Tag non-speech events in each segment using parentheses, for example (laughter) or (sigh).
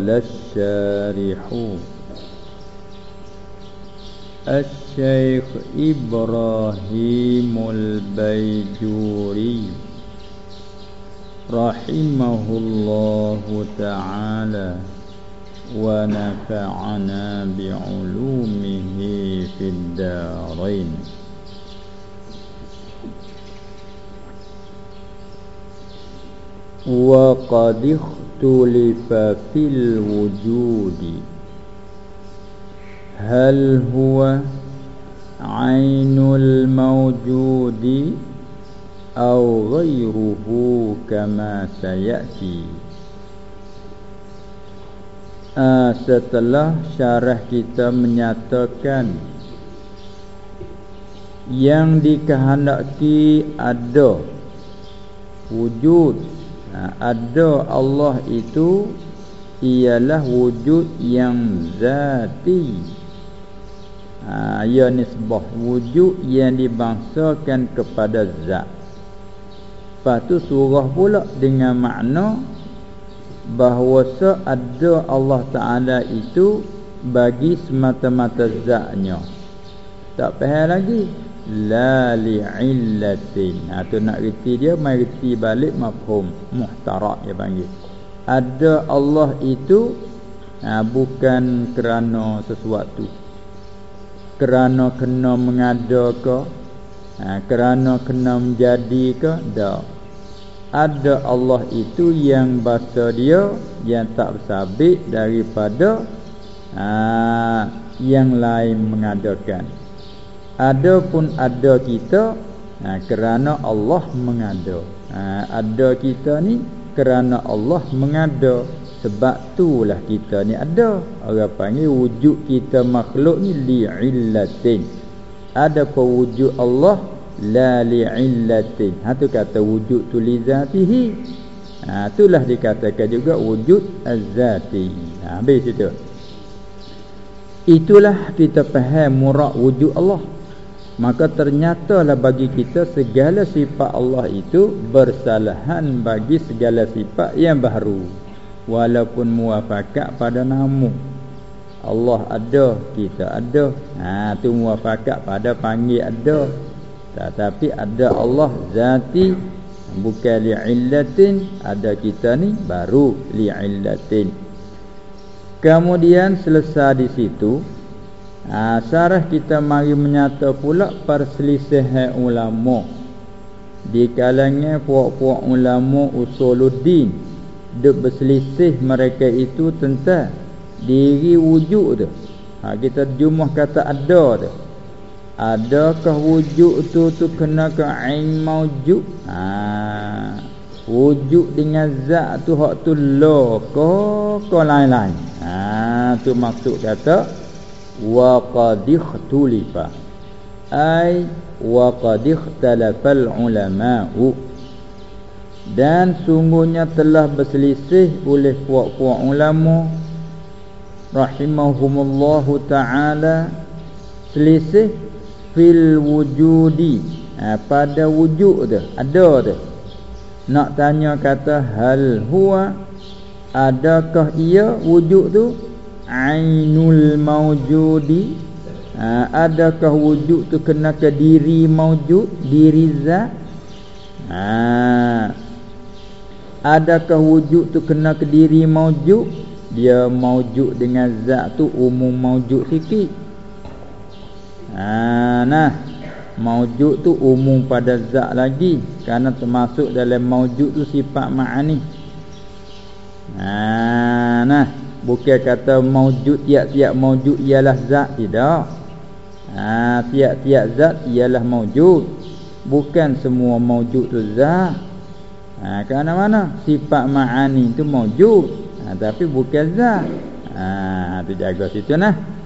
قال الشارح الشيخ إبراهيم البيجوري رحمه الله تعالى ونفعنا بعلومه في الدارين. وقد اختلف في الوجود هل هو عين الموجود أو غيره كما سيأتي uh, setelah syarah kita menyatakan yang dikehendaki ada wujud uh, ada Allah itu ialah wujud yang zati. Ha, ia nisbah wujud yang dibangsakan kepada zat. Lepas tu surah pula dengan makna bahawa ada Allah Ta'ala itu bagi semata-mata zatnya. Tak faham lagi la li'illatin. Ha, tu nak reti dia mai reti balik mafhum. Muhtarak dia panggil. Ada Allah itu ha, bukan kerana sesuatu. Kerana kena mengada ke ha, kerana kena menjadi ke tak ada Allah itu yang bahasa dia yang tak bersabit daripada ha, yang lain mengadakan adapun ada kita ha, kerana Allah mengada. Ha, ada kita ni kerana Allah mengada. Sebab itulah kita ni ada. Orang panggil wujud kita makhluk ni li'illatin. Ada pewujud Allah la li'illatin. Ha tu kata wujud tu li zatihi. Ha itulah dikatakan juga wujud az-zati. Ha habis itu itulah kita faham murad wujud Allah maka ternyatalah bagi kita segala sifat Allah itu bersalahan bagi segala sifat yang baru. Walaupun muafakat pada nama Allah ada kita ada. Ha tu muafakat pada panggil ada. Tetapi ada Allah zati bukan li'illatin. Ada kita ni baru li'illatin. Kemudian selesai di situ ha, syarah kita mari menyata pula perselisihan ulama di kalangan puak-puak ulama usuluddin duk berselisih mereka itu tentang diri wujud tu ha, kita jumlah kata ada tu Adakah wujud tu tu kena ke ain maujud? Ha. Wujud dengan zat tu hak tu lo ko ko lain-lain. Ha tu maksud kata wa qad ikhtulifa. Ai wa qad ikhtalafal ulama'u. Dan sungguhnya telah berselisih oleh puak-puak ulama. Rahimahumullahu taala. Selisih fil wujudi. Ha, pada wujud tu ada tu nak tanya kata hal huwa? Adakah ia wujud tu ainul maujudi ha, adakah wujud tu kena ke diri maujud diri zat? Ha, adakah wujud tu kena ke diri maujud? Dia maujud dengan zat tu umum maujud sikit. Ha, Nah. Maujud tu umum pada zat lagi. Kerana termasuk dalam maujud tu sifat ma'ani. Ha, Nah Bukan kata maujud tiap-tiap maujud ialah zat Tidak. Ha, Tiap-tiap zat ialah maujud Bukan semua maujud tu zat. Ha, Kerana mana? Sifat ma'ani tu maujud ha, Tapi bukan zat. Ha, Itu jaga situ nah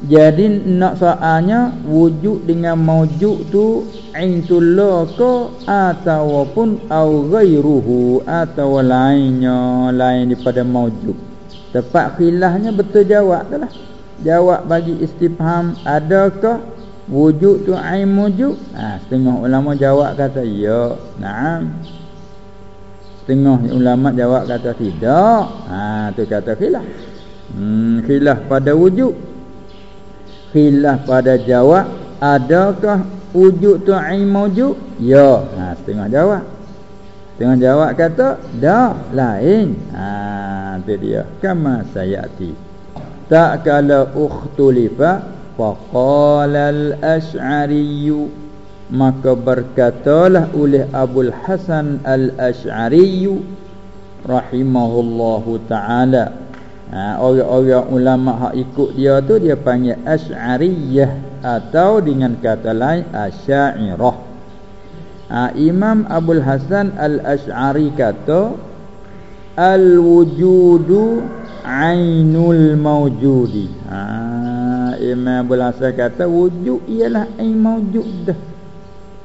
jadi nak soalnya wujud dengan maujud tu aintullah ke ataupun au ghairuhu atau lainnya lain daripada maujud. Tepat khilafnya betul jawab dah. Jawab bagi istifham adakah wujud tu ain maujud? Ha, setengah ulama jawab kata ya. Naam. setengah ulama jawab kata tidak ha tu kata khilaf hmm khilaf pada wujud khilaf pada jawab adakah wujud tu ain maujud ya. Ha setengah jawab. Setengah jawab kata dak lain. Ha tu dia. Kama sayati. Tak kala ukhtulifa faqala al-ash'ari maka berkatalah oleh Abul Hasan al-Ash'ari rahimahullahu taala ha, orang-orang ulama hak ikut dia tu dia panggil Ash'ariyah atau dengan kata lain Asy'ariyah ha, Imam Abul Hasan al-Ash'ari kata al-wujudu ainul mawjudi ha imam belasa kata wujud ialah ain mawjud dah.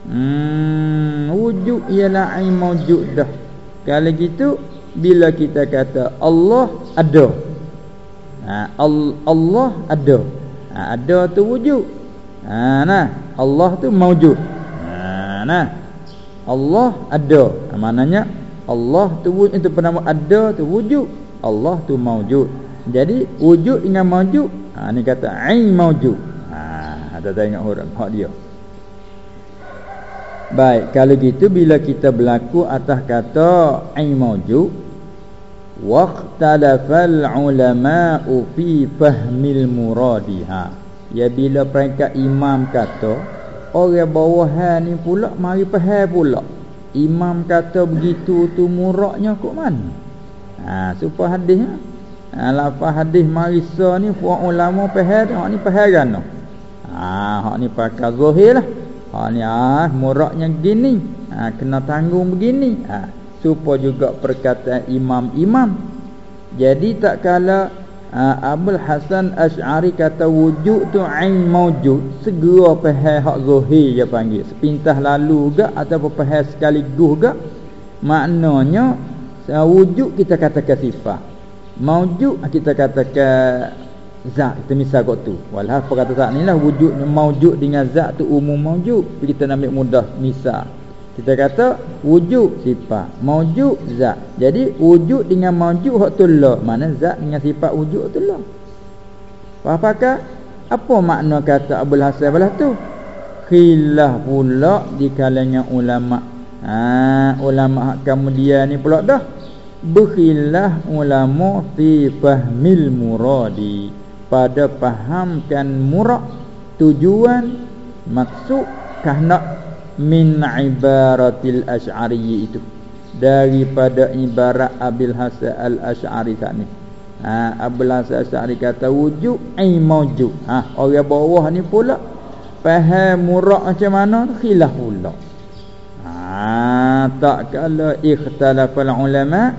Hmm wujud ialah ain mawjud dah. Kalau gitu bila kita kata Allah ada ha Allah ada. Ha, ada tu wujud. Ha nah. Allah tu mawjud. Ha nah. Allah ada. Ha, maknanya Allah tu wujud itu penama ada tu wujud. Allah tu maujud. Jadi wujud dengan maujud, ha ni kata ain maujud. Ha ada tengok huruf hak dia. Baik, kalau gitu bila kita berlaku atas kata ain maujud waqtalafal ulama'u fi fahmil muradiha. Ya bila peringkat imam kata orang bawahan ni pula mari faham pula. Imam kata begitu tu muraknya kok mana? Ha supaya hadis ha lafaz hadis marisa ni puak ulama faham hak ni faham kan Ha hak ni pakai zahir lah. Hak ni ah muraknya gini. Ha kena tanggung begini. Ha supaya juga perkataan imam-imam. Jadi tak kala ha, Abul Hasan Ash'ari kata wujud tu ain maujud segera faham hak zahir dia panggil. Sepintah lalu gak ataupun faham sekaligus gak? Maknanya wujud kita katakan sifat. Maujud kita katakan zat. Kita misal kot tu. Walhal perkataan ni lah? Wujud maujud dengan zat tu umum maujud kita nak ambil mudah misal kita kata wujud sifat maujud zat. Jadi wujud dengan maujud hak tu mana zat dengan sifat wujud tu apakah apa makna kata Abul Hasan belah tu? Khilaf pula di kalangan ulama. Ha ulama kemudian ni pula dah. Berkhilaf ulama fi fahmil muradi. Pada fahamkan murad tujuan maksud kahnak min ibaratil asy'ari itu. Daripada ibarat Abil Hasan al-Asy'ari tadi. Ha Abil Hasan al-Asy'ari kata wujud ai maujud ha orang bawah ni pula faham murad macam mana khilaf pula. Ha tak kala ikhtalafal ulama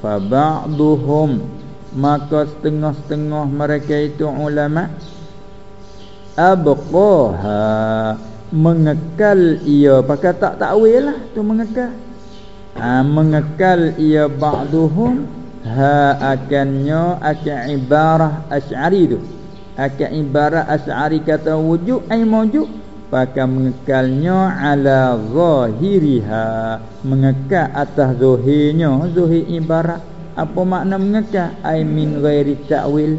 fa ba'duhum maka setengah-setengah mereka itu ulama abqaha mengekal ia. Pakai tak takwil lah tu mengekal. Ha, mengekal ia ba'duhum. Ha akannya akan ibarah asy'ari tu. Akan ibarah asy'ari kata wujud ai mawjud Pakai mengekalnya ala zahiriha. Mengekal atas zuhirnya Zuhir ibarat Apa makna mengekal? Ay min ghairi ta'wil.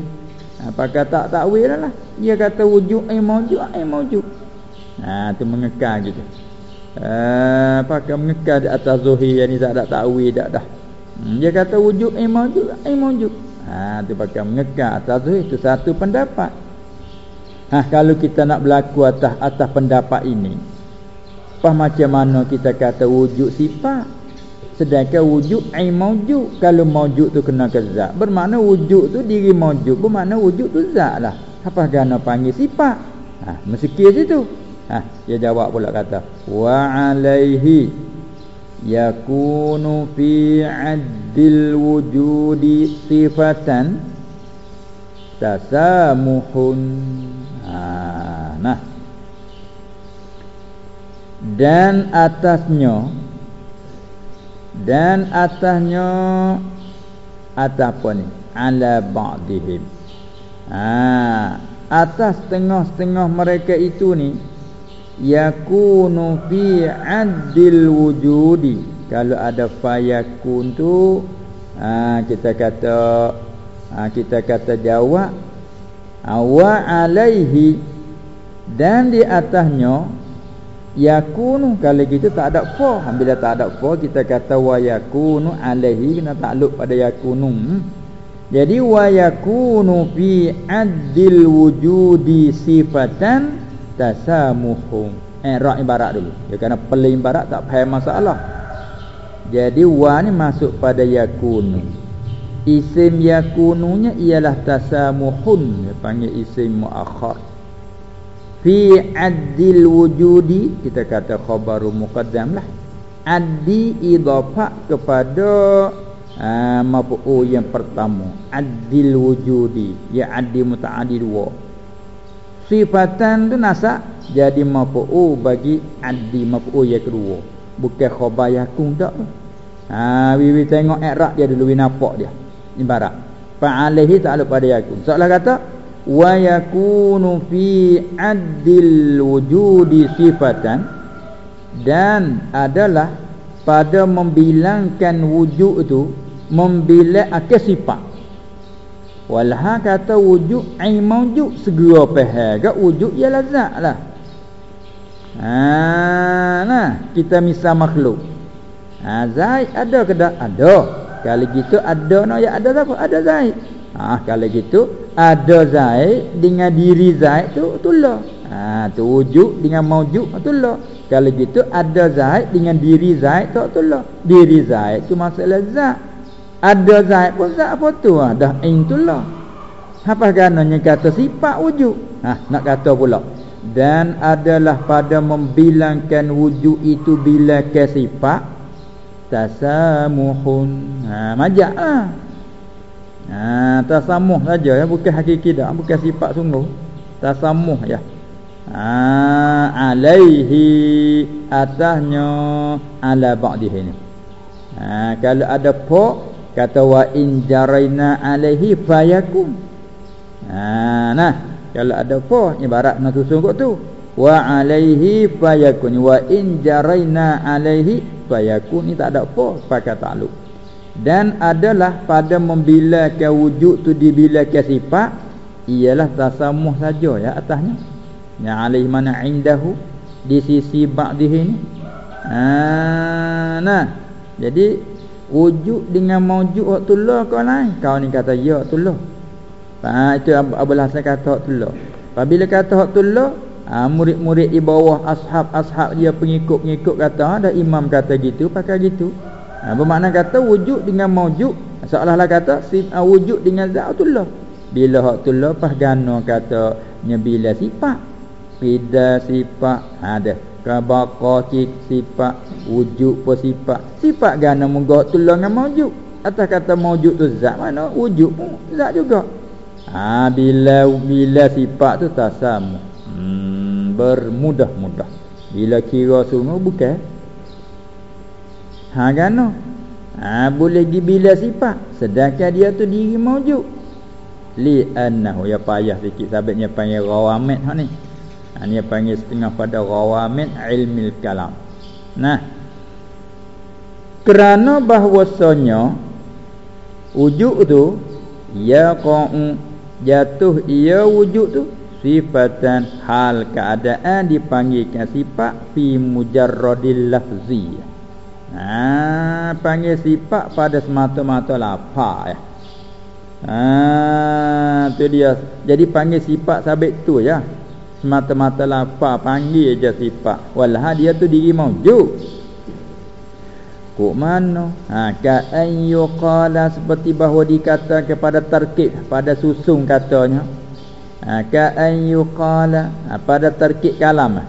Pakai tak ta'wil lah. Dia kata wujud ay mawujud ay mawujud Ha tu mengekal gitu. Ha, Pakai mengekal di atas zuhir? Yang ni tak ada ta'wil tak dah hmm, Dia kata wujud ay mawujud ay mawujud Ha tu pakai mengekal atas zuhir Itu satu pendapat. Ha, kalau kita nak berlaku atas atas pendapat ini Apa macam mana kita kata wujud sifat? Sedangkan wujud ai maujud Kalau maujud tu kena ke zat. Bermakna wujud tu diri maujud Bermakna wujud tu zat lah Apa kena panggil sifat? Ha, Mesti kira situ ha, Dia jawab pula kata Wa alaihi Yakunu fi addil wujudi sifatan Tasamuhun. Ha, Nah. Dan atasnya Dan atasnya Atas apa ni? Ala ba'dihim. Ha, Atas setengah-setengah mereka itu ni Yakunu fi adil wujudi. Kalau ada fayakun tu ha, kita kata ha, kita kata jawab wa alaihi. Dan di atasnya yakunu kalau gitu tak ada fa bila tak ada fa kita kata wa yakunu alaihi kena takluk pada yakunu. Jadi wa yakunu fi adil wujudi sifatan tasamuhum eh ra ibarat dulu ya kerana peling ibarat tak faham masalah jadi wa ni masuk pada yakunu. Isim yakununya ialah tasamuhun, dia panggil isim muakhar. Fi addil wujudi kita kata khabaru muqaddam lah. Addi idafah kepada uh, mafu'u yang pertama. Addil wujudi, ya addi muta'addi dua. Sifatan tu nasab jadi mafu'u bagi addi mafu'u yang kedua. Bukan khabar yakun tak ha bibi tengok i'rab dia dulu nampak dia. Ibarat. Fa'alihi ta'ala pada yakun. Seolah kata wa yakunu fi addil wujudi sifatan dan adalah pada membilangkan wujud itu membilang akan sifat walha kata wujud ai maujud segera faham wujud ialah zat lah Ha, nah, kita misal makhluk. Ha, Zaid ada ke tak? Ada. Kalau gitu ada no ya ada apa? Ada Zaid. Ha, kalau gitu ada Zaid dengan diri Zaid tu itulah. Ha, tu wujud dengan maujud itulah. Kalau gitu ada Zaid dengan diri Zaid tu itulah. Diri Zaid tu masalah zat. Ada Zaid pun zat apa tu? Ha, dah itulah. Apa gananya kata sifat wujud? Ha, nak kata pula dan adalah pada membilangkan wujud itu bila ke sifat tasamuhun ha majak lah ha tasamuh saja ya bukan hakiki dah bukan sifat sungguh tasamuh ya ha alaihi atasnya ala ba'dihi ni ha kalau ada fa kata wa in jaraina alaihi fayakum. Ha nah. Kalau ada fa ibarat nak susun kot tu. Wa alaihi fayakun wa in jaraina alaihi fayakun ni tak ada fa pakai takluk. Dan adalah pada membilakan wujud tu dibilakan sifat ialah tasamuh saja ya atasnya. Ya alaihi mana indahu di sisi ba'dihi ni ha, nah. Jadi wujud dengan maujud waktu lah kau lain kau ni kata ya waktu lah Ha, itu Abul Hasan kata hak tullah. Apabila kata hak tullah, ha, murid-murid di bawah ashab-ashab dia pengikut-pengikut kata ha, imam kata gitu, pakai gitu. Ha, bermakna kata wujud dengan maujud, seolah-olah kata si, ha, wujud dengan zat tullah. Bila hak tullah pas kata nyebila sifat. Pida sifat ada. Kabaka sifat wujud pun sifat. Sifat gano munggah tullah dengan maujud. Atas kata maujud tu zat mana wujud pun zat juga. Ha, bila bila sifat tu tasam hmm, bermudah-mudah. Bila kira semua bukan. Ha kan? Ha boleh di bila sifat sedangkan dia tu diri maujud. Li annahu ya payah sikit sahabatnya panggil rawamat ha ni. Ha ni panggil setengah pada rawamat ilmil kalam. Nah. Kerana bahwasanya wujud tu ya qa'u jatuh ia wujud tu sifatan hal keadaan dipanggilkan sifat fi mujarradil lafzi ha panggil sifat pada semata-mata lafaz ya ha tu dia jadi panggil sifat sabit tu ya semata-mata lafaz panggil je sifat walha dia tu diri maujud Kok mana? Ha, ka ayyu qala seperti bahawa dikata kepada terkib pada susung katanya. Ha, ka ayyu qala ha, pada terkib kalam.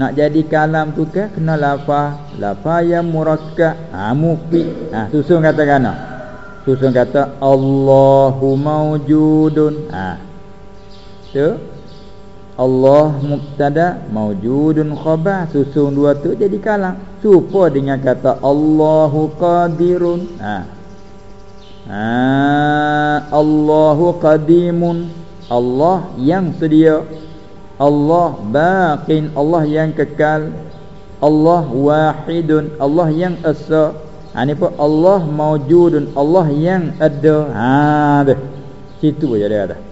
Nak jadi kalam tu ke kena lafaz, lafaz yang murakkab, ha mufi. Ha, susung kata kana. Susung kata Allahu maujudun. Ha. Tu Allah mubtada maujudun khabar susun dua tu jadi kalam serupa dengan kata Allahu qadirun. Ha. Ha. Allahu qadimun. Allah yang sedia. Allah baqin. Allah yang kekal. Allah wahidun. Allah yang esa. Ha ni pun Allah maujudun Allah yang ada. Ha tu situ aja dia kata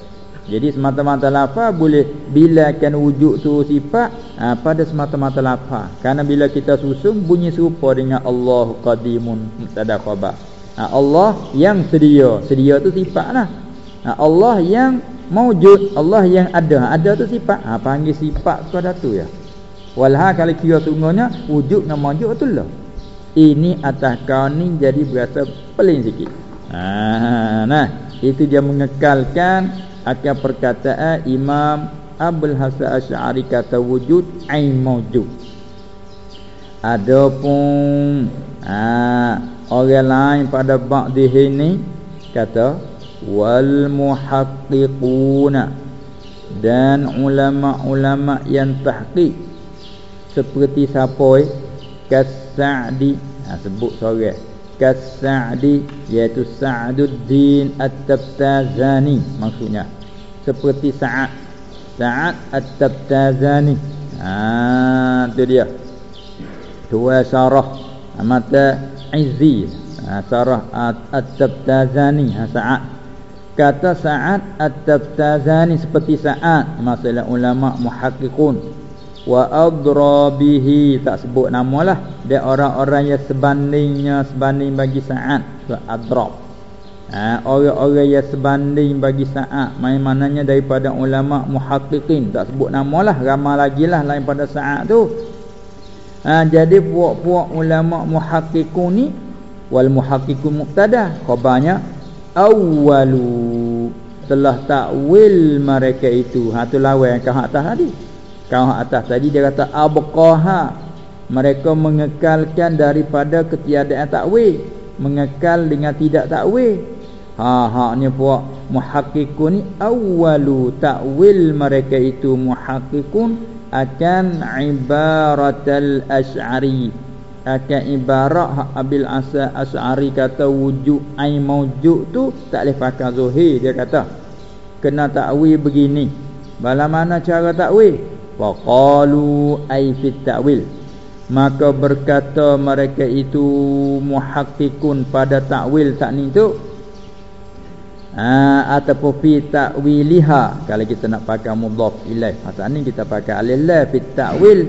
jadi semata-mata lafaz boleh bilakan wujud tu sifat ha, pada semata-mata lafaz. Kerana bila kita susun bunyi serupa dengan Allah qadimun mubtada khabar. Ha, Allah yang sedia. Sedia tu sifatlah ha, Allah yang maujud Allah yang ada. Ada tu sifat. Ha, panggil sifat pada tu ya. Walha kalau kira sungguhnya wujud dengan maujud betul lah. Ini atas kau ni jadi berasa peling sikit. Ha, nah, itu dia mengekalkan akan perkataan Imam Abdul Hasan Asy'ari kata wujud ain maujud. Adapun ha, orang lain pada bab di sini kata wal muhaqqiquna dan ulama-ulama yang tahqiq. Seperti siapa eh? Kas'adi ha, sebut seorang. Kas'adi iaitu Sa'duddin At-Tabtazani maksudnya seperti Sa'ad. Sa'ad At-Tabtazani. Ha tu dia. Tua syarah. Mata Izzi. Ha, syarah At-Tabtazani. Ha, Sa'ad. Kata Sa'ad At-Tabtazani seperti Sa'ad. Masalah ulama muhaqqiqun. Wa adra bihi. Tak sebut namalah. Dia orang-orang yang sebandingnya sebanding bagi saat wa adra ha, orang-orang yang sebanding bagi saat main mananya daripada ulama muhaqqiqin. Tak sebut namalah ramai lagi lah lain pada saat tu. Ha, jadi puak-puak ulama muhaqqiqun ni wal muhaqqiqun muqtada khabarnya awwalu telah takwil mereka itu. Ha tu lawan yang atas tadi. Kau atas tadi dia kata abqaha. Mereka mengekalkan daripada ketiadaan takwil mengekal dengan tidak takwil ha ha ni puak muhaqqiqun ni awwalu takwil mereka itu muhaqqiqun akan ibaratal asy'ari akan ibarat abil asa asy'ari kata wujud ai maujud tu tak boleh pakai zuhir dia kata. Kena takwil begini. Bala mana cara takwil Waqalu ay fit ta'wil. Maka berkata mereka itu muhakkikun pada ta'wil tak ni tu ha, Ataupun fi ta'wiliha. Kalau kita nak pakai mudhaf ilaih. Masa ni kita pakai alillah fit ta'wil.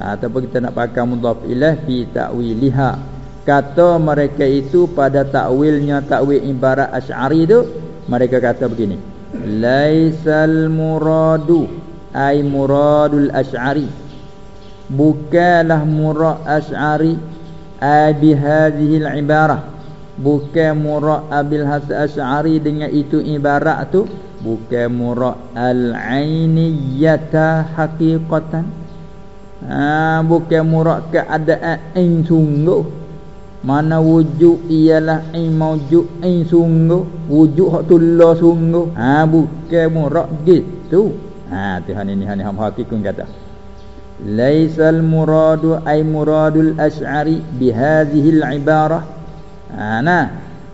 Ha, Ataupun kita nak pakai mudhaf ilaih fi ta'wiliha. Kata mereka itu pada ta'wilnya ta'wil ibarat asy'ari tu Mereka kata begini. Laisal muradu. Ay muradul asy'ari. Bukanlah murad asy'ari. Ay bi hadhihi al-ibarah bukan murad abil hasan asy'ari dengan itu ibarat tu. Bukan murad al-ainiyata haqiqatan. Ha bukan murad keadaan in sungguh. Mana wujud ialah in maujud in sungguh. Wujud hak tullah sungguh. Ha bukan murad gitu. Ha Tuhan ini hani ham hakikun kata. Laisal muradu ay muradul asy'ari bi hadhihi al-ibarah. Ha nah,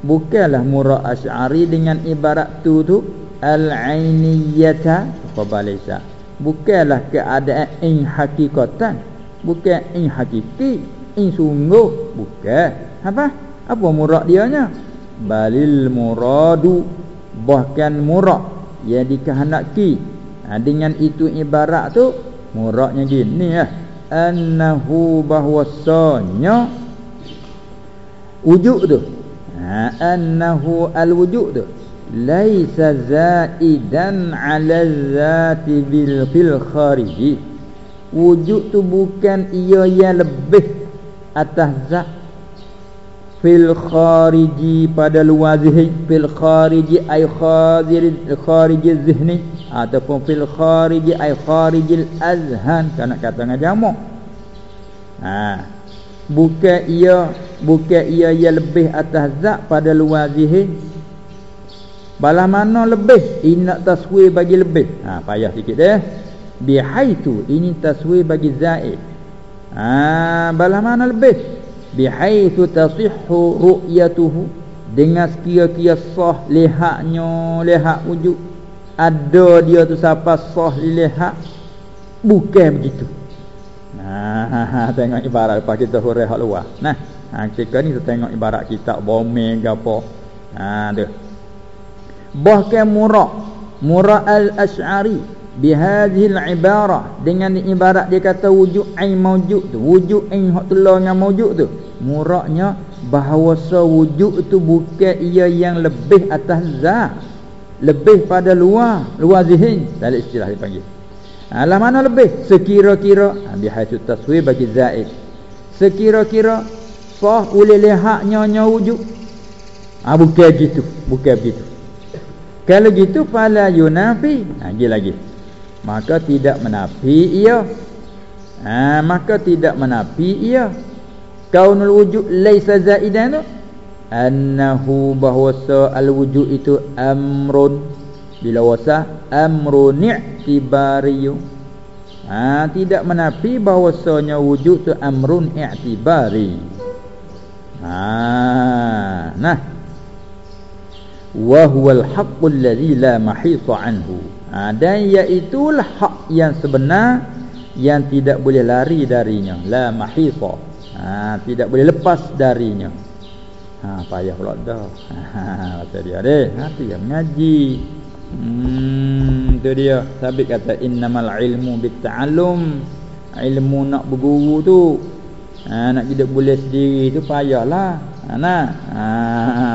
bukanlah murad asy'ari dengan ibarat tu tu al-ainiyata apa balisa. Bukanlah keadaan in hakikatan. Bukan in hakiki, in sungguh, bukan. Apa? Apa murad dia nya? Balil muradu bahkan murad yang dikehendaki ha, dengan itu ibarat tu muradnya gini ya annahu bahwasanya wujud tu ha, annahu alwujud tu laisa zaidan ala zati bil fil khariji wujud tu bukan ia yang lebih atas zat. Fil khariji pada luar zihni. Fil khariji ay khadir khariji zihni. Ataupun fil khariji ay kharijil azhan. Kana kata dengan jamak. Ha bukan ia bukan ia yang lebih atas zat pada luar zihni balah mana lebih? Ini nak taswir bagi lebih. Ha payah sikit dah bihaitu ini taswir bagi zaid ha balah mana lebih? Bihaitsu tasihhu ru'yatuhu. Dengan sekira-kira sah lihatnya lihat wujud. Ada dia tu siapa sah lihat bukan begitu Ha, (laughs) tengok ibarat lepas kita huraian hak luar. Nah, ha, kita ni kita tengok ibarat kitab bomeng ke apa. Ha tu. Bahkan murah Murah al-Ash'ari bihadhihi al-ibarah dengan ibarat dia kata wujud ain maujud tu wujud ain hak telah dengan maujud tu muraknya bahawa wujud tu bukan ia yang lebih atas zat lebih pada luar luar zihin dalam istilah dipanggil alah mana lebih? Sekira-kira. Ha, bihaitu taswir bagi zaid. Sekira-kira sah boleh lihatnya nya wujud? Ha, bukan gitu bukan begitu. Kalau gitu fala yunafi. Ha, lagi lagi. Maka tidak menafi ia. Ha, maka tidak menafi ia. Kaunul wujud laisa zaidan tu? Annahu bahwasa al wujud itu amrun bila wasa amrun i'tibari ha, tidak menafi bahwasanya wujud tu amrun i'tibari. Ha, nah. Wa huwal haqqul ladzi la mahita anhu. Ha, dan iaitulah hak yang sebenar yang tidak boleh lari darinya. La mahita. Ha, tidak boleh lepas darinya. Ha payah pula dah. (laughs) Ha dia deh ha tu yang mengaji hmm tu dia sabit kata innamal ilmu bitta'allum ilmu nak berguru tu ha, nak hidup boleh sendiri tu payahlah Ha, nah, ha,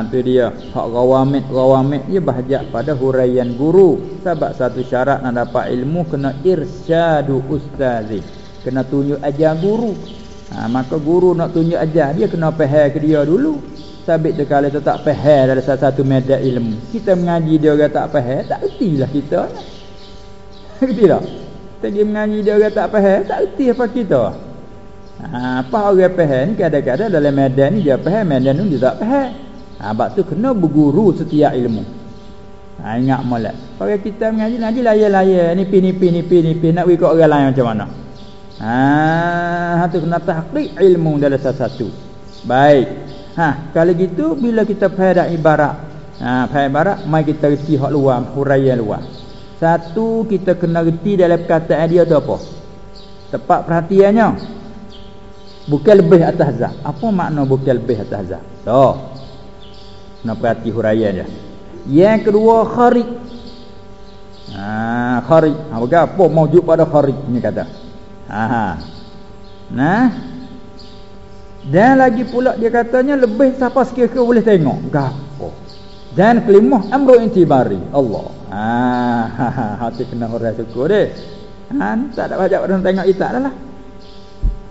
tu dia. Hak rawamit rawamit dia bahajak pada huraian guru. Sebab satu syarat nak dapat ilmu kena irsyadu ustazi. Kena tunjuk ajar guru. Ha, maka guru nak tunjuk ajar dia kena faham ke dia dulu. Sabit tu kalau tak faham dari satu media ilmu. Kita mengaji dia orang tak faham, tak ertilah kita. (laughs) Erti tak? Kita mengaji dia orang tak faham, tak erti apa kita. Ha, apa orang faham kadang-kadang dalam medan ni dia faham, medan ni dia tak faham. Ha, sebab tu kena berguru setiap ilmu. Ha, ingat molek. Kalau kita mengaji nanti layan-layan ni pi ni pi ni pi ni pi nak ikut orang lain macam mana. Ha, tu kena tahqiq ilmu dalam satu-satu. Baik. Ha, kalau gitu bila kita faham ibarat. Ha, faham ibarat mai kita reti hak luar, huraian luar. Satu kita kena reti dalam perkataan dia tu apa? Tepat perhatiannya. Bukan lebih atas zat. Apa makna bukan lebih atas zat? So. Nak perhati huraian dia. Yang kedua kharij. Ha, kharij. Ha, apa maujud pada kharij ni kata. Ha. Nah. Dan lagi pula dia katanya lebih siapa sekiranya boleh tengok. Gapo. Dan kelima amru intibari. Allah. Ha, ha, ha. hati kena orang syukur deh. Ha, tak ada banyak orang tengok itak dah lah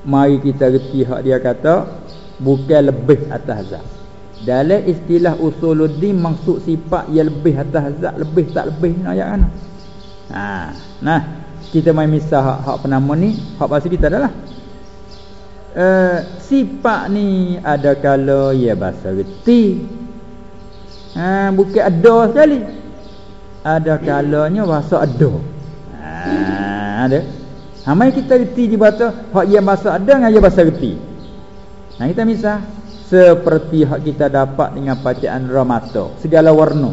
mari kita reti hak dia kata bukan lebih atas zat dalam istilah usuluddin maksud sifat yang lebih atas zat lebih tak lebih ni ayat kan ha nah kita mai misah hak, hak penama ni hak pasal kita adalah uh, sifat ni ada kala ya bahasa reti ha bukan ada sekali ada kalanya bahasa ada ha ada Ha mai kita reti di bata hak yang bahasa ada dengan yang bahasa reti. Nah kita misal seperti hak kita dapat dengan bacaan ramata segala warna.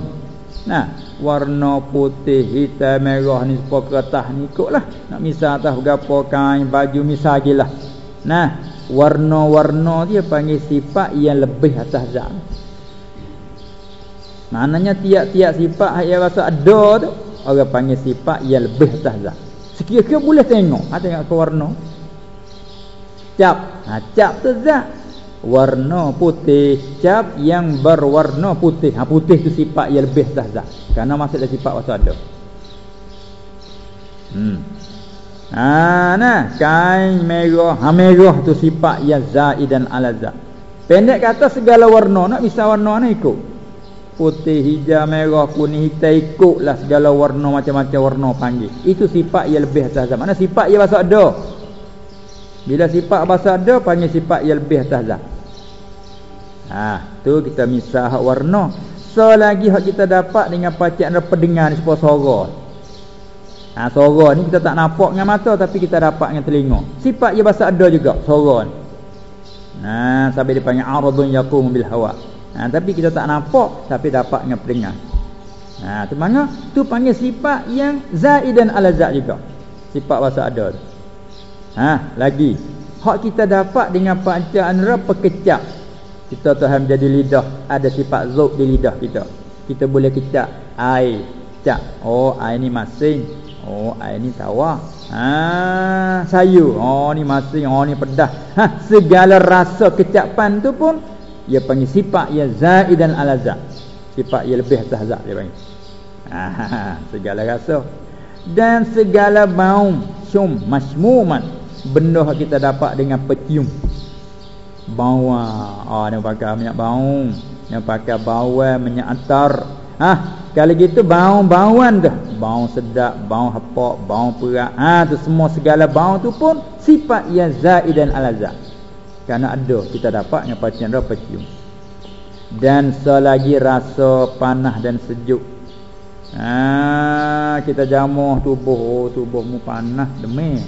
Nah, warna putih, hitam, merah ni sepok kertas ni ikutlah. Nak misal atas berapa kain baju misal gilah. Nah, warna-warna dia panggil sifat yang lebih atas zat. Maknanya tiap-tiap sifat yang rasa ada tu orang panggil sifat yang lebih atas zat. Sekira-kira boleh tengok ha, Tengok ke warna. Cap. Ha, Cap tu zat. Warna putih. Cap yang berwarna putih. Ha, Putih tu sifat yang lebih dah zat. Kerana maksudnya sifat waktu ada. Hmm Ha nah kain merah ha merah tu sifat yang zaid dan ala zat. Pendek kata segala warna nak bisa warna ni ikut putih, hijau, merah, kuning, hitam ikutlah segala warna macam-macam warna panggil. Itu sifat yang lebih atas zat. Mana sifat yang bahasa ada? Bila sifat bahasa ada panggil sifat yang lebih atas zat. Ha, tu kita misah hak warna. So lagi hak kita dapat dengan bacaan pendengar ni suara. Ha, suara ni kita tak nampak dengan mata tapi kita dapat dengan telinga. Sifat yang bahasa ada juga suara ni. Nah, ha, sampai dipanggil aradun yaqum bil hawa ha, Tapi kita tak nampak Tapi dapat dengan peringat ha, Itu mana? Itu panggil sifat yang Zaid dan ala zat juga Sifat bahasa ada tu Ha, lagi. Hak kita dapat dengan panca indera pekecap. Kita tahan menjadi lidah, ada sifat zauq di lidah kita. Kita boleh kecap air, cak. Oh, air ni masing. Oh, air ni tawar. Ha, sayur. Oh, ni masing. Oh, ni pedas. Ha, segala rasa kecapan tu pun ia panggil sifat ia zaid dan alazat. Sifat ia lebih atas zat dia panggil. Ha, segala rasa dan segala bau syum masmuman benda kita dapat dengan pecium bau ah oh, pakai minyak bau yang pakai bau minyak antar ah kalau gitu bau-bauan tu. Bau sedap bau hapak bau perak. Ah tu semua segala bau tu pun sifat yang zaid dan alazat kerana ada kita dapat dengan pacian dah pecium dan selagi rasa panas dan sejuk. Ah kita jamuh tubuh. Oh tubuhmu panas demam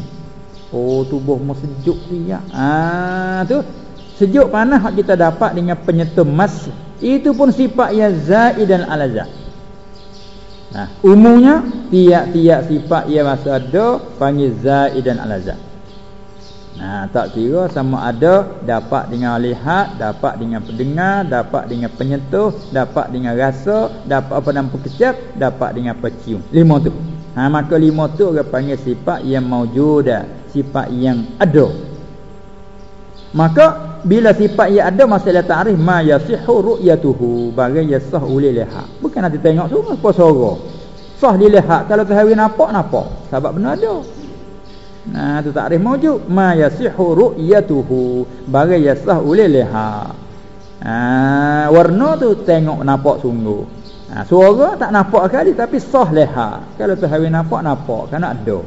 Oh tubuhmu sejuk dia. Ah tu sejuk panas hak kita dapat dengan penyetum mas itu pun sifat yang zaid dan alazat. Nah, umumnya tiap-tiap sifat yang masa ada panggil zaid dan alazat. Nah, tak kira sama ada dapat dengan lihat, dapat dengan pendengar, dapat dengan penyentuh, dapat dengan rasa, dapat apa nampak kecap, dapat dengan pecium. Lima tu. Ha, maka lima tu orang panggil sifat yang maujudah sifat yang ada maka bila sifat yang ada masalah ta'rif ma yasihu ru'yatuhu. Bagi yasah uli lihat bukan nanti tengok semua apa suara. Sah dilihat kalau terhawi nampak nampak. Sebab benar ada. Nah tu ta'rif mawjud. Ma yasihu ru'yatuhu. Bagi yasah uli lihat ah warna tu tengok nampak sungguh. Ha, suara tak nampak kali tapi sah leha. Kalau terhawi nampak nampak. Kan ada.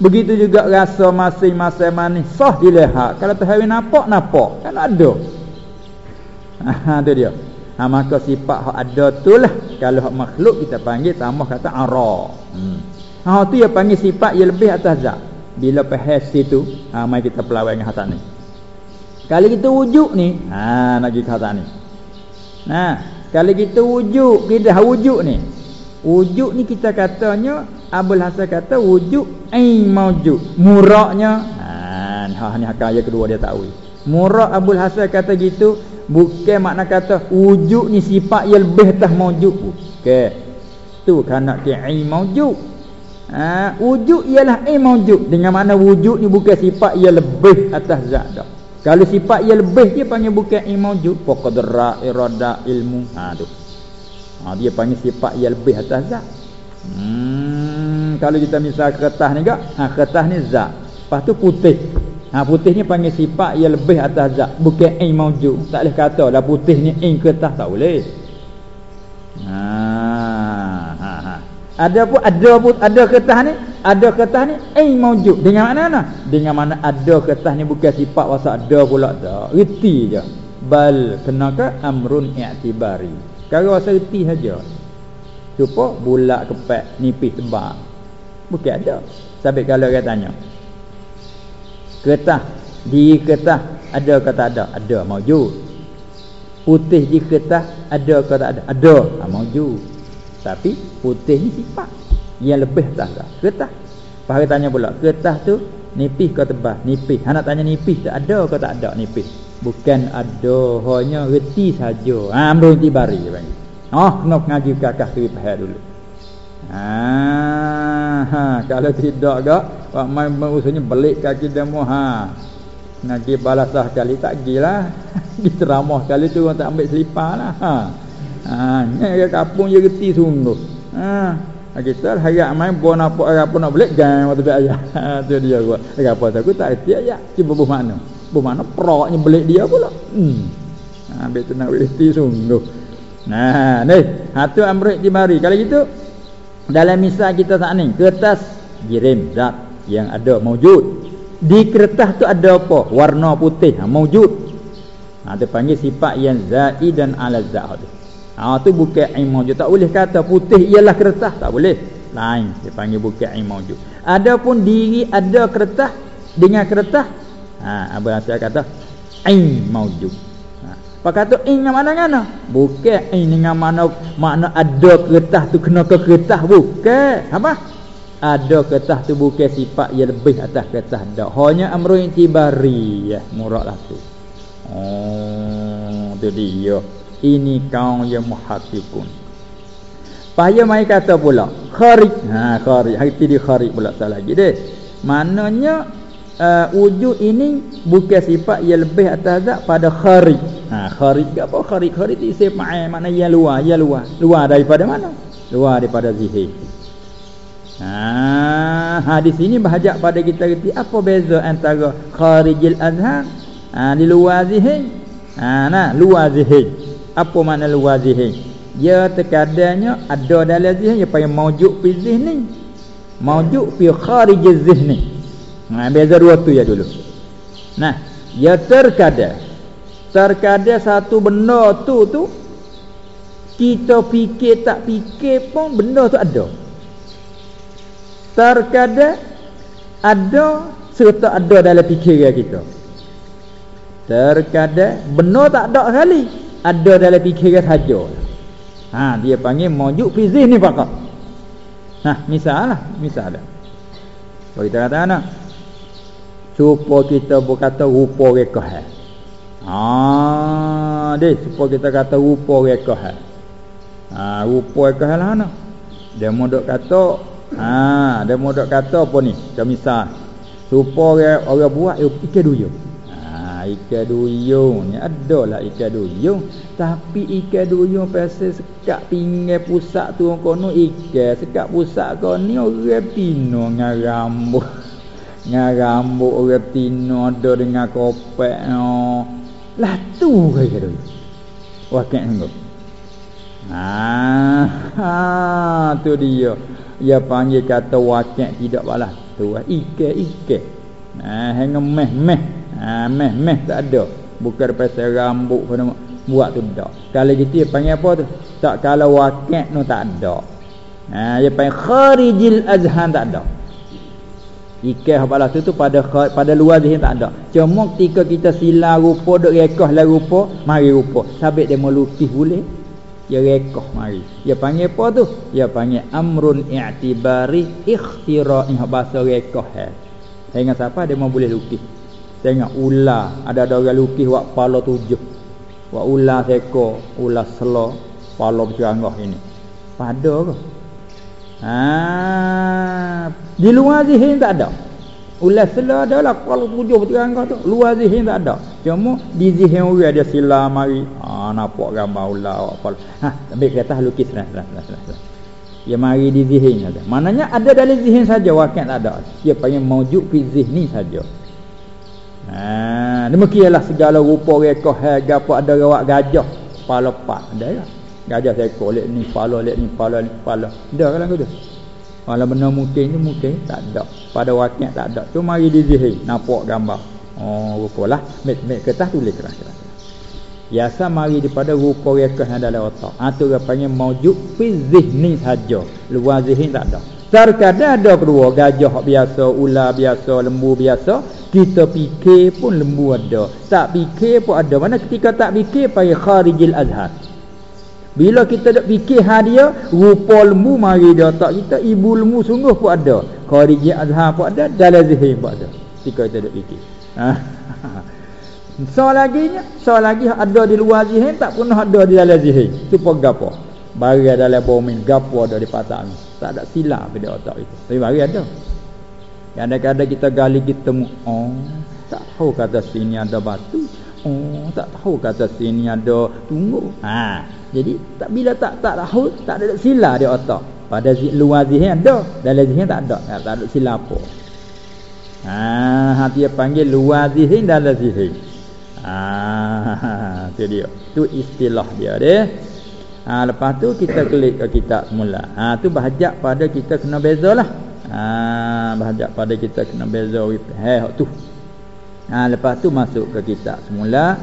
Begitu juga rasa masing-masing manis sah dilihat. Kalau terhawi nampak nampak kan ada. Ha tu dia. Ha maka sifat hak ada tu lah kalau makhluk kita panggil tambah kata ara. Hmm. Ha tu dia panggil sifat yang lebih atas zat. Bila faham situ, ha mai kita pelawai dengan hatan ni. Kali kita wujud ni, ha nak pergi ke hatan ni. Nah, kalau kita wujud, kita wujud ni. Wujud ni kita katanya Abul Hasan kata wujud ain maujud. Muraknya ha ni ayat kedua dia tahu. Murak Abul Hasan kata gitu bukan makna kata wujud ni sifat yang lebih atas maujud. Okey. Tu kan nak ke ain maujud. Ha wujud ialah ain maujud dengan makna wujud ni bukan sifat yang lebih atas zat dah. Kalau sifat yang lebih dia panggil bukan ain maujud, qadra irada ilmu. Ha tu. Ha dia panggil sifat yang lebih atas zat. Hmm, kalau kita misal kertas ni gak, ha kertas ni zat. Lepas tu putih. Ha putih ni panggil sifat yang lebih atas zat, bukan ain maujud. Tak boleh kata lah putih ni ain kertas tak boleh. Ha ha ha. Ada pun ada ada kertas ni, ada kertas ni ain maujud. Dengan mana mana? Dengan mana ada kertas ni bukan sifat wasa ada pula tak. Reti je. Bal kenaka amrun i'tibari. Kalau wasa reti saja. Supaya bulat kepek nipis tebal. Bukan ada. Sampai kalau dia tanya. Kertas. Di kertas ada ke tak ada? Ada. Maujud. Putih di kertas ada ke tak ada? Ada. Ha, maujud. Tapi putih ni sifat. Yang lebih tak ada. Kertas. Lepas tanya pula. Kertas tu nipis ke tebal? Nipis. Ha, tanya nipis tak ada ke tak ada nipis? Bukan ada. Hanya reti saja. Ha, ambil tibari. Bagi. Oh, kena ngaji kakak tu faham dulu. Ha, ha, kalau tidak gak, pak mai usahanya belik kaki demo ha. Ngaji balasah kali tak gilah. (laughs) Kita ramah kali tu orang tak ambil selipar lah. Ha. Ha, ni kapung je reti sungguh. Ha. Kita harap main buat nampak apa nak belik jangan waktu dia ayah. (laughs) Ha, tu dia gua. Apa aku tak reti ayat. Cuba buh mana? Buh mana proknya belik dia pula. Hmm. Ha, ambil tenang reti sungguh. Nah, ni hatu amrik dimari. Kalau gitu dalam misal kita saat ni kertas jirim zat yang ada maujud. Di kertas tu ada apa? Warna putih ha, maujud. Ha tu panggil sifat yang zaid dan ala zat. Ha tu bukan ain maujud. Tak boleh kata putih ialah kertas, tak boleh. Lain dia panggil bukan ain maujud. Adapun diri ada kertas dengan kertas ha apa saya kata ain maujud. Pak kata in dengan mana mana? Bukan in dengan mana makna ada kertas tu kena ke kertas? Bukan. Apa? ada ketah tu bukan sifat yang lebih atas ketah dak hanya amrun intibari ya muraklah tu. Oh tu dia. Ini kaum yang muhaqqiqun. Payah mai kata pula kharij ha kharij hati dia kharij pula tak lagi deh. Maknanya uh, wujud ini bukan sifat yang lebih atas zat pada kharij ha kharij apa kharij kharij isim ma'an makna yang luar yang luar luar daripada mana luar daripada zihir Ha, ha di sini bahajak pada kita reti apa beza antara kharijil azhar ha di luar zihin. Ha nah luar zihin. Apa makna luar zihin? Ya terkadangnya ada dalam zihin yang panggil maujud fi zihni. Maujud fi kharijiz zihni. Ha beza dua tu ya dulu. Nah, ya terkadang terkadang satu benda tu tu kita fikir tak fikir pun benda tu ada. Terkadang ada serta ada dalam fikiran kita. Terkadang benar tak ada sekali ada dalam fikiran saja. Ha dia panggil maujud fi zihni faqat nah misalnya misalnya kalau kita kata anak supaya kita berkata rupa rekah ha deh supaya kita kata rupa rekah ha rupa rekah lah anak dia mau kata Ha, dia mau dok kata apa ni? Macam misal supaya orang, buat ikan duyung. Ikan duyung ni adalah ikan duyung, tapi ikan duyung pasal sekat pinggir pusat tu kono ikan, sekat pusat kau ni orang pino dengan rambut. Dengan rambut pino ada dengan kopek no. Lah tu ikan duyung. Wakil tengok. Ha, ha tu dia. Ia panggil kata wakil tidak balas tu. Ike ike. Ha hang meh meh. Ha meh meh tak ada. Bukan pasal rambut pada buat tu dak kalau gitu dia panggil apa tu? Tak kalau wakil no tak ada. Ha dia panggil kharijil azhan tak ada Ike balas tu tu pada pada luar zihin tak ada. Cuma ketika kita sila rupa duk rekah lah rupa, mari rupa. Sabit dia mau lukis boleh dia rekoh mari. Dia panggil apa tu? Dia panggil amrun i'tibari ikhtira'i bahasa rekoh ha tengok siapa? Dia mau boleh lukis. Tengok ular. Ada ada orang lukis buat pala tujuh. Buat ular seko ular selo pala bercanggah ini. Pada ke ha. Di luar zihin tak ada. Ulas sila adalah kalau tujuh berterangkah tu Luar zihin tak ada. Cuma di zihin orang dia sila mari. Ha, Nampak gambar ular apa Ha, ambil kertas lukis. Lah, lah, lah, lah. Dia mari di zihin ada. Maknanya ada dalam zihin saja Wakil tak ada. Dia panggil mawujud di zihni saja. Ha, demikianlah segala rupa rekoh harga ada rawat gajah. Kepala pak ada lah gajah seekor lihat ni kepala lihat ni kepala ni kepala ada kan tu kalau benar mungkin ni mungkin tak ada. Pada wakil tak ada. Cuma mari di zihir. Nampak gambar. Oh rupalah. Mek mek kertas tulis keras keras. Biasa mari daripada rupa rekah yang dalam otak. Ha tu dia panggil maujud fi zihni saja. Luar zihni tak ada. Terkadang ada kedua gajah biasa, ular biasa, lembu biasa, kita fikir pun lembu ada. Tak fikir pun ada. Mana ketika tak fikir panggil kharijil azhar. Bila kita nak fikir ha dia, rupa lembu mari dia tak kita, ibu lembu sungguh pun ada. Khariji azhar pun ada, dalam zihir pun ada. Ketika kita nak fikir. Ha. (laughs) So lagi so lagi ada di luar zihir tak pernah ada di dalam zihir. Tu pun gapo? Bagi dalam bumi gapo ada di patah ni. Tak ada silap pada otak itu. Tapi bagi ada. Kadang-kadang kita gali kita oh, tak tahu kata sini ada batu. Oh, tak tahu kata sini ada tunggu. Ha, jadi tak bila tak tak tahu tak ada sila dia otak. Pada luar zihin ada, dalam zihin tak ada. Tak, tak ada sila apa. Ha, dia panggil luar zihin dalam zihin. Ha, (laughs) tu dia. Tu istilah dia deh. Ha, lepas tu kita klik ke kitab semula. Ha, tu bahajak pada kita kena bezalah. Ha, bahajak pada kita kena beza wipeh tu. Ha, lepas tu masuk ke kitab semula.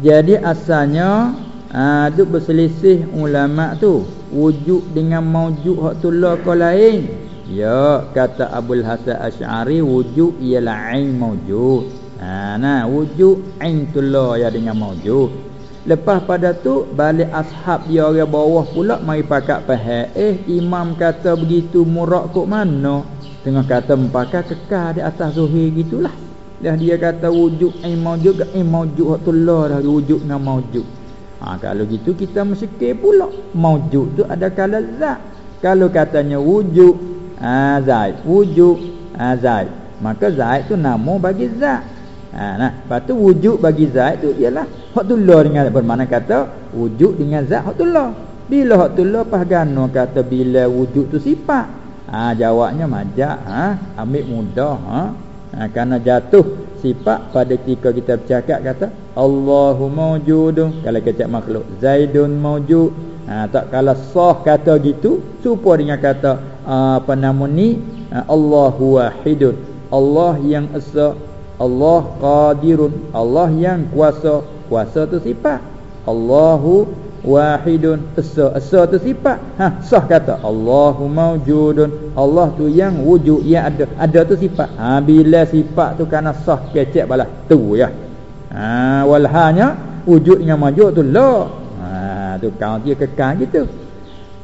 Jadi asalnya ha, duk berselisih ulama tu wujud dengan maujud hak tullah kau lain. Ya kata Abdul Hasan Asy'ari wujud ialah ain maujud. Ha nah wujud ain tullah ya dengan maujud. Lepas pada tu balik ashab dia orang bawah pula mari pakat faham. Eh imam kata begitu murak kok mana? Tengah kata mempakai kekal di atas zuhir gitulah. Dah dia kata wujud ai maujud ai maujud hak tullah dah wujud dengan maujud. Ha, kalau gitu kita mesti pula maujud tu ada kala zat. Kalau katanya wujud ha, zat, wujud ha, zat. Maka zat tu nama bagi zat. Ha, nah, lepas tu wujud bagi zat tu ialah hak tullah dengan bermakna kata wujud dengan zat hak tullah. Bila hak tullah pahgano kata bila wujud tu sifat. Ha, jawabnya majak ha, ambil mudah ha ha, Kerana jatuh sifat pada ketika kita bercakap kata Allahu mawjudun. Kalau kecak makhluk Zaidun mawjud. Ha, Tak kalau sah kata gitu Supaya dengan kata uh, Apa nama ni? Ha, Allahu wahidun. Allah yang esa Allah qadirun. Allah yang kuasa. Kuasa tu sifat. Allahu wahidun. Esa esa tu sifat. Ha sah kata Allahu maujudun Allah tu yang wujud yang ada. Ada tu sifat. Ha bila sifat tu kerana sah kecek balah tu ya. Ha walhanya wujud dengan maujud tu la ha tu kau dia kekal gitu.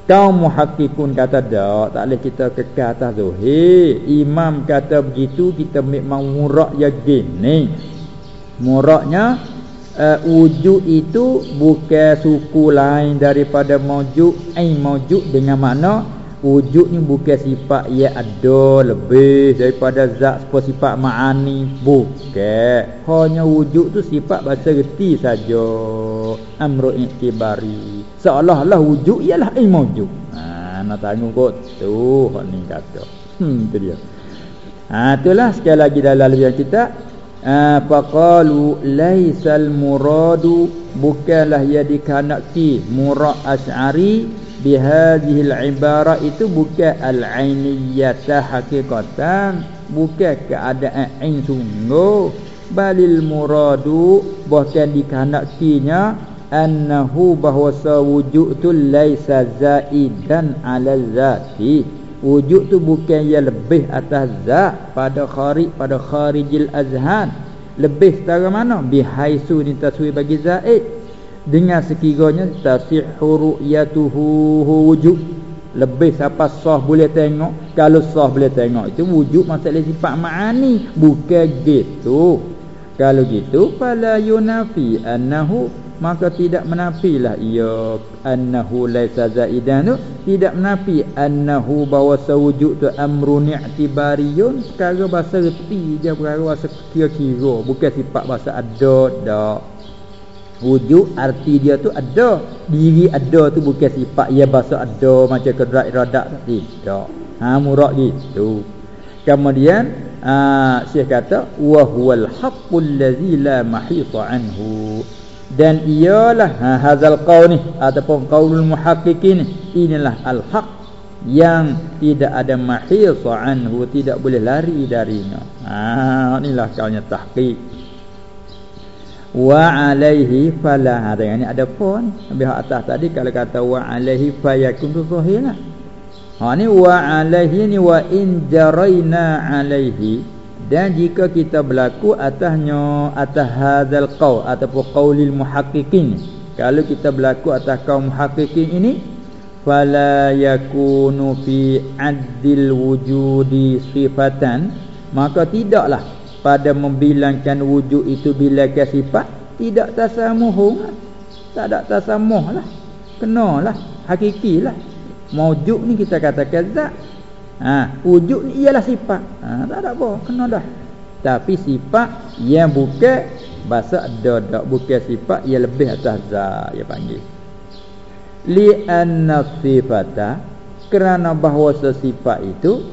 Kaum muhakkikun kata dak tak boleh kita kekal atas zuhir. Imam kata begitu kita memang murak ya gini. Muraknya uh, wujud itu bukan suku lain daripada maujud ai maujud dengan makna wujud ni bukan sifat ia ada lebih daripada zat seperti sifat ma'ani. Bukan. Hanya wujud tu sifat bahasa reti saja. Amru iktibari seolah-olah wujud ialah ai maujud ha nak tanggung kot. Tu hak ni kata. Hmm tu dia. Ha itulah sekali lagi dalam yang kita faqalu laisal muradu bukanlah ia dikehendaki murad asy'ari bihadhihi al-ibara itu bukan al-ainiyata haqiqatan bukan keadaan ain sungguh. Balil muradu bahkan dikehendakinya annahu bahwa wujud tu laisa zaidan ala zati Wujud tu bukan yang lebih atas zat pada kharij pada kharijil azhan. Lebih setara mana? Bihaisu ni taswir bagi zaid. Dengan sekiranya tasihhu ru'yatuhu wujud. Lebih siapa sah boleh tengok. Kalau sah boleh tengok. Itu wujud masalah sifat ma'ani. Bukan gitu. Kalau gitu, fala yunafi annahu maka tidak menafilah ia annahu laisa zaidan tu. Tidak menafi annahu bahawa sewujud tu amrun i'tibariyun. Perkara bahasa reti je perkara bahasa kira-kira. Bukan sifat bahasa ada dak wujud arti dia tu ada. Diri ada tu bukan sifat ia bahasa ada macam kedrak iradat tidak ha murak gitu. Kemudian ah syekh kata wa huwal haqqul ladzi la mahita anhu dan ialah ha, hazal qaul ni ataupun qaulul muhaqqiqin inilah al-haq yang tidak ada mahis anhu tidak boleh lari darinya. Ha inilah kaunnya tahqiq. Wa alaihi fala ada ini ada pun lebih atas tadi kalau kata wa alaihi fayakun tu zahirlah. Ha ni wa alaihi ni wa in jaraina alaihi dan jika kita berlaku atasnya atas hadzal qaul ataupun qaulil muhaqqiqin kalau kita berlaku atas kaum muhaqqiqin ini fala yakunu fi addil wujudi sifatan maka tidaklah pada membilangkan wujud itu bila ke sifat tidak tasamuh tak ada tasamuh lah kenalah hakikilah. Maujud ni kita katakan zat ha, Wujud ni ialah sifat. Ha, Tak ada apa, kena dah. Tapi sifat yang bukan Bahasa ada tak bukan sifat Yang lebih atas zat Yang panggil. Li'anna sifata Kerana bahawa sifat itu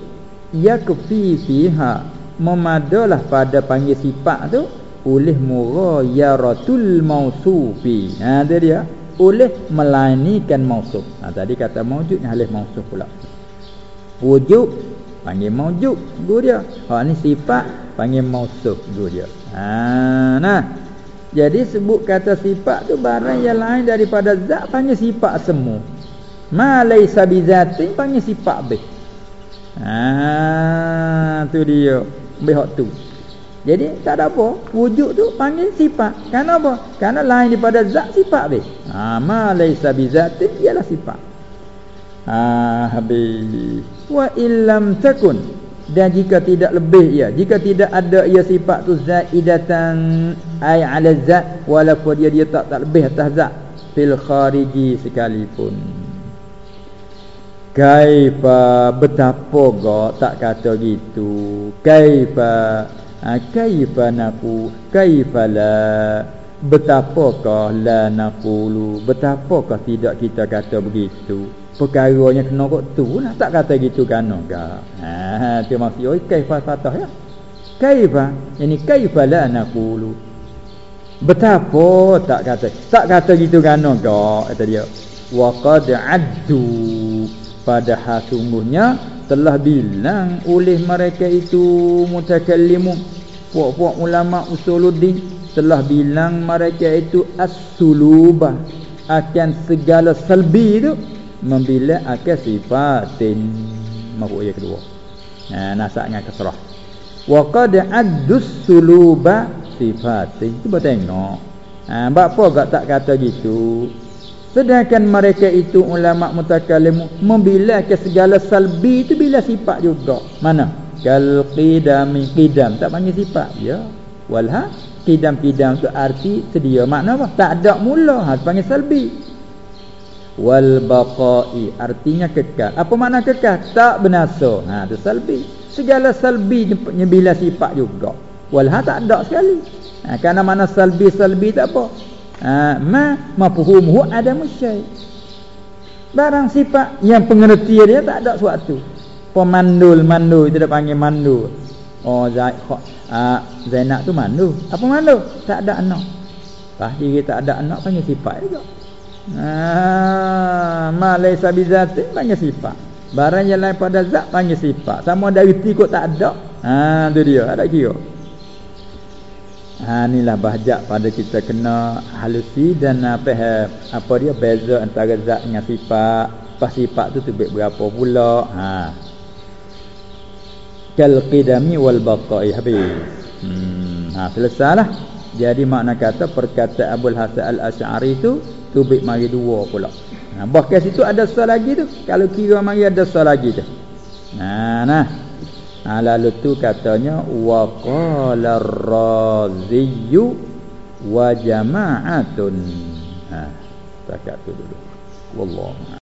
Ya kefifiha Memadalah pada panggil sifat tu Oleh murayaratul mausufi Ha dia. Oleh melanikan mausuf ha, Tadi kata maujud ni halih mausuf pula wujud panggil maujud guru dia hak ni sifat panggil mausuf guru dia ha nah jadi sebut kata sifat tu barang yang lain daripada zat panggil sifat semua ma laisa bizatin panggil sifat be ha tu dia be hak tu Jadi tak ada apa. Wujud tu panggil sifat. Kenapa apa? Karena lain daripada zat sifat dia. Ha, ma laisa bizatin ialah sifat. Ha, habis. Wa illam takun. Dan jika tidak lebih ia. Jika tidak ada ia sifat tu zaidatan ay ala zat. Walaupun dia dia tak tak lebih atas zat. Fil khariji sekalipun. Kaifa betapa gak tak kata gitu. Kaifa ha, kaifa naku kaifa la betapakah la naqulu betapakah tidak kita kata begitu perkaranya kena kok tu lah. Tak kata gitu kan enggak. Ha tu maksud oi kaifa fatah ya? Kaifa? Ini kaifa la naqulu? Betapa tak kata. Tak kata gitu kan enggak kata dia. Wa qad addu. Pada sungguhnya telah bilang oleh mereka itu mutakallimun puak-puak ulama usuluddin telah bilang mereka itu as-sulubah. Akan segala salbi itu membilang akan sifatin makhluk yang kedua. Nah nasak dengan kasrah. Wa qad addus suluba sifatin. Cuba tengok. Ha apa gak tak kata gitu? Sedangkan mereka itu ulama mutakallim membilang ke segala salbi itu bila sifat juga. Mana? Kal qidami qidam. Tak panggil sifat ya. Walha? Qidam qidam tu arti sedia. Makna apa? Tak ada mula. Ha panggil salbi wal baqai. Artinya kekal. Apa makna kekal? Tak binasa ha tu salbi. Segala salbi bila sifat juga. Walha tak ada sekali. Ha kerana mana salbi salbi tak apa. Ha ma mafhumuhu ada musyai barang sifat yang pengertian dia tak ada suatu pemandul mandu. Itu dia panggil mandu. Oh Zaid uh, Zainab tu mandu. Apa mandu? Tak ada anak. Pasti kita ada anak panggil sifat juga ah ma laisa bizati panggil sifat. Barang yang lain pada zat panggil sifat. Sama ada reti kot tak ada. Ha tu dia. Ada kira Ha inilah bahjak pada kita kena halusi dan apa apa dia beza antara zat dengan sifat. Pas sifat tu tu berapa pula. Ha kal qidami wal baqai habis. Hmm ha selesailah. Jadi makna kata perkataan Abu Hasan Al-Asy'ari tu tubik mari dua pula. Ha bahkan situ ada soal lagi tu. Kalau kira mari ada soal lagi tu. Nah nah. Ha, lalu tu katanya wa qala ar-raziyyu wa jama'atun. Ha takat tu dulu. Wallahu